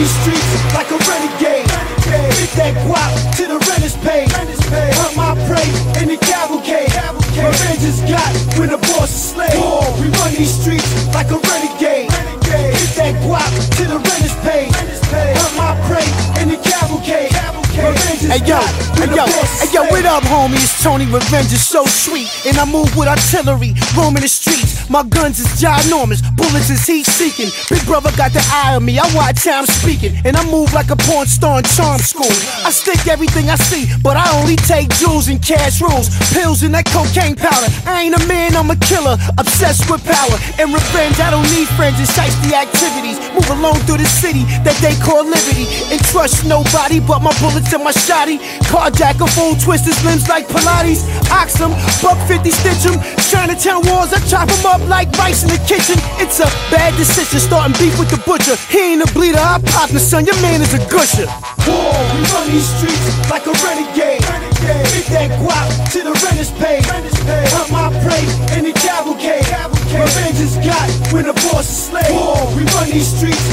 these streets like a renegade. Get that guap to the rent is paid. Hunt my prey in the cavalcade. Revenge is got when the boss is slave. We run these streets Hey yo, hey yo, hey yo, what up, homie? It's Tony. Revenge is so sweet, and I move with artillery, roaming the streets. My guns is ginormous, bullets is heat seeking. Big brother got the eye on me. I watch how I'm speaking, and I move like a porn star in charm school. I stick everything I see, but I only take jewels and cash rules, pills and that cocaine powder. I ain't a man, I'm a killer, obsessed with power and revenge. I don't need friends, it's the activities. Move alone through the city that they call liberty, and trust nobody but my bullets and my shotty. Carjack a fool, twist his limbs like Pilates. Ox 'em, buck 50 stitch 'em. Chinatown walls, I chop 'em up like rice in the kitchen. It's a bad decision, starting beef with the butcher. He ain't a bleeder, I pop the son, your man is a gusher. War, we run these streets like a renegade. Get that guap to the rent is paid. Hunt my prey in the cavalcade. Revenge is got when the boss is slave. War, we run these streets